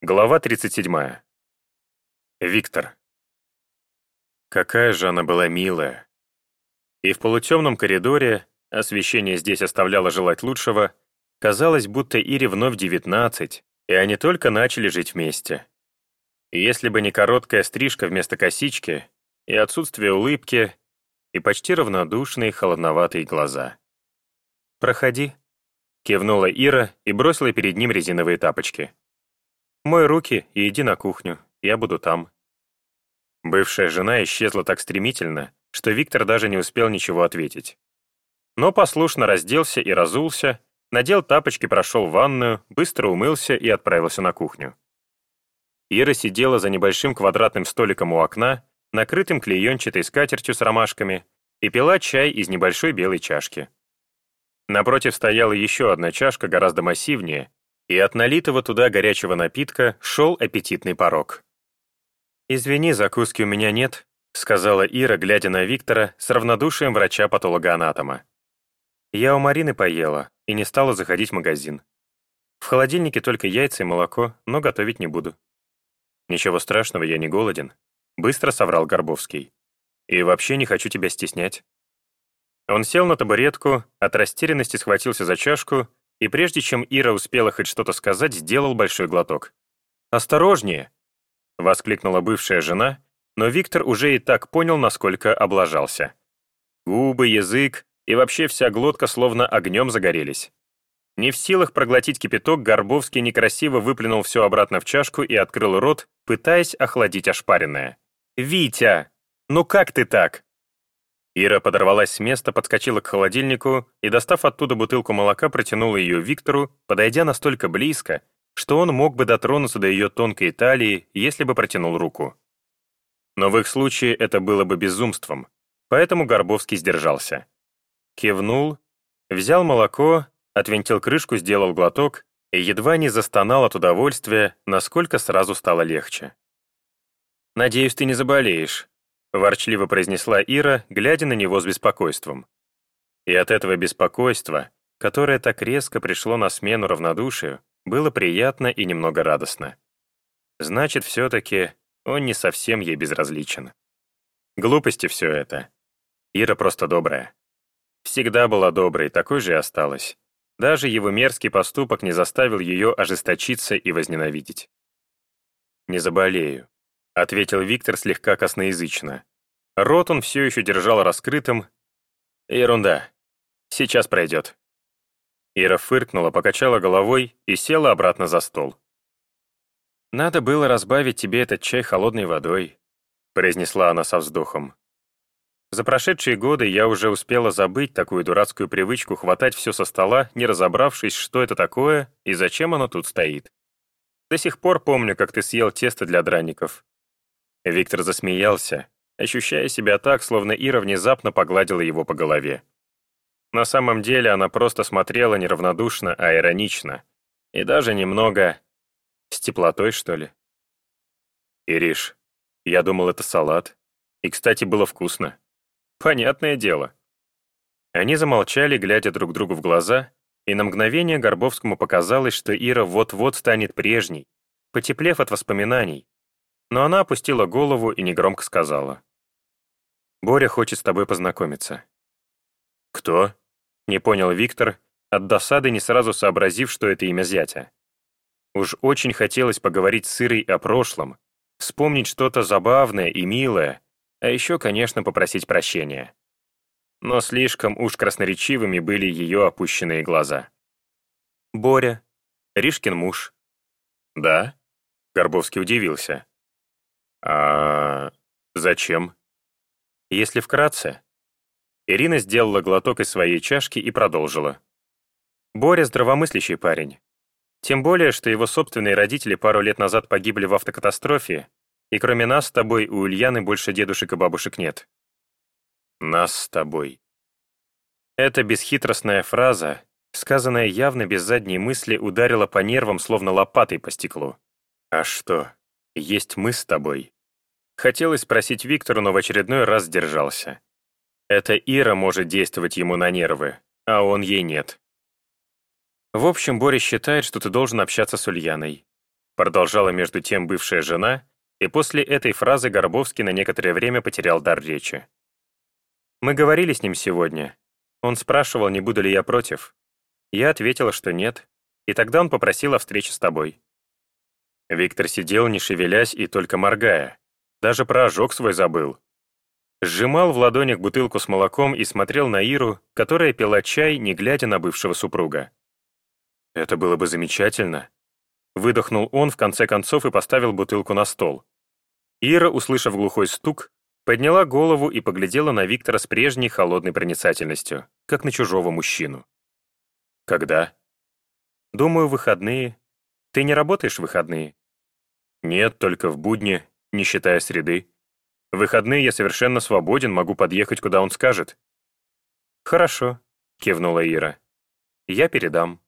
Глава 37. Виктор. Какая же она была милая. И в полутемном коридоре, освещение здесь оставляло желать лучшего, казалось, будто Ире вновь 19, и они только начали жить вместе. Если бы не короткая стрижка вместо косички, и отсутствие улыбки, и почти равнодушные холодноватые глаза. «Проходи», — кивнула Ира и бросила перед ним резиновые тапочки. Мой руки и иди на кухню, я буду там». Бывшая жена исчезла так стремительно, что Виктор даже не успел ничего ответить. Но послушно разделся и разулся, надел тапочки, прошел в ванную, быстро умылся и отправился на кухню. Ира сидела за небольшим квадратным столиком у окна, накрытым клеенчатой скатертью с ромашками, и пила чай из небольшой белой чашки. Напротив стояла еще одна чашка, гораздо массивнее, и от налитого туда горячего напитка шел аппетитный порог. «Извини, закуски у меня нет», — сказала Ира, глядя на Виктора с равнодушием врача-патологоанатома. «Я у Марины поела и не стала заходить в магазин. В холодильнике только яйца и молоко, но готовить не буду». «Ничего страшного, я не голоден», — быстро соврал Горбовский. «И вообще не хочу тебя стеснять». Он сел на табуретку, от растерянности схватился за чашку и прежде чем Ира успела хоть что-то сказать, сделал большой глоток. «Осторожнее!» — воскликнула бывшая жена, но Виктор уже и так понял, насколько облажался. Губы, язык и вообще вся глотка словно огнем загорелись. Не в силах проглотить кипяток, Горбовский некрасиво выплюнул все обратно в чашку и открыл рот, пытаясь охладить ошпаренное. «Витя! Ну как ты так?» Ира подорвалась с места, подскочила к холодильнику и, достав оттуда бутылку молока, протянула ее Виктору, подойдя настолько близко, что он мог бы дотронуться до ее тонкой талии, если бы протянул руку. Но в их случае это было бы безумством, поэтому Горбовский сдержался. Кивнул, взял молоко, отвинтил крышку, сделал глоток и едва не застонал от удовольствия, насколько сразу стало легче. «Надеюсь, ты не заболеешь», — ворчливо произнесла Ира, глядя на него с беспокойством. И от этого беспокойства, которое так резко пришло на смену равнодушию, было приятно и немного радостно. Значит, все-таки он не совсем ей безразличен. Глупости все это. Ира просто добрая. Всегда была доброй, такой же и осталась. Даже его мерзкий поступок не заставил ее ожесточиться и возненавидеть. «Не заболею», — ответил Виктор слегка косноязычно. Рот он все еще держал раскрытым. «Ерунда. Сейчас пройдет». Ира фыркнула, покачала головой и села обратно за стол. «Надо было разбавить тебе этот чай холодной водой», произнесла она со вздохом. За прошедшие годы я уже успела забыть такую дурацкую привычку хватать все со стола, не разобравшись, что это такое и зачем оно тут стоит. До сих пор помню, как ты съел тесто для драников. Виктор засмеялся, ощущая себя так, словно Ира внезапно погладила его по голове. На самом деле она просто смотрела неравнодушно, а иронично. И даже немного... с теплотой, что ли. «Ириш, я думал, это салат. И, кстати, было вкусно. Понятное дело». Они замолчали, глядя друг другу в глаза, и на мгновение Горбовскому показалось, что Ира вот-вот станет прежней, потеплев от воспоминаний, но она опустила голову и негромко сказала. «Боря хочет с тобой познакомиться». «Кто?» — не понял Виктор, от досады не сразу сообразив, что это имя зятя. Уж очень хотелось поговорить с Ирой о прошлом, вспомнить что-то забавное и милое, а еще, конечно, попросить прощения. Но слишком уж красноречивыми были ее опущенные глаза. «Боря, Ришкин муж». «Да?» — Горбовский удивился. «А зачем?» «Если вкратце». Ирина сделала глоток из своей чашки и продолжила. «Боря — здравомыслящий парень. Тем более, что его собственные родители пару лет назад погибли в автокатастрофе, и кроме нас с тобой у Ульяны больше дедушек и бабушек нет». «Нас с тобой». Эта бесхитростная фраза, сказанная явно без задней мысли, ударила по нервам, словно лопатой по стеклу. «А что?» Есть мы с тобой». Хотелось спросить Виктору, но в очередной раз сдержался. Это Ира может действовать ему на нервы, а он ей нет. В общем, Боря считает, что ты должен общаться с Ульяной. Продолжала между тем бывшая жена, и после этой фразы Горбовский на некоторое время потерял дар речи. «Мы говорили с ним сегодня. Он спрашивал, не буду ли я против. Я ответила, что нет, и тогда он попросил о встрече с тобой». Виктор сидел, не шевелясь и только моргая. Даже про ожог свой забыл. Сжимал в ладонях бутылку с молоком и смотрел на Иру, которая пила чай, не глядя на бывшего супруга. «Это было бы замечательно», Выдохнул он в конце концов и поставил бутылку на стол. Ира, услышав глухой стук, подняла голову и поглядела на Виктора с прежней холодной проницательностью, как на чужого мужчину. «Когда?» «Думаю, выходные. Ты не работаешь в выходные?» «Нет, только в будни, не считая среды. В выходные я совершенно свободен, могу подъехать, куда он скажет». «Хорошо», — кивнула Ира. «Я передам».